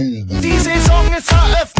Die Saison ist eröffnet,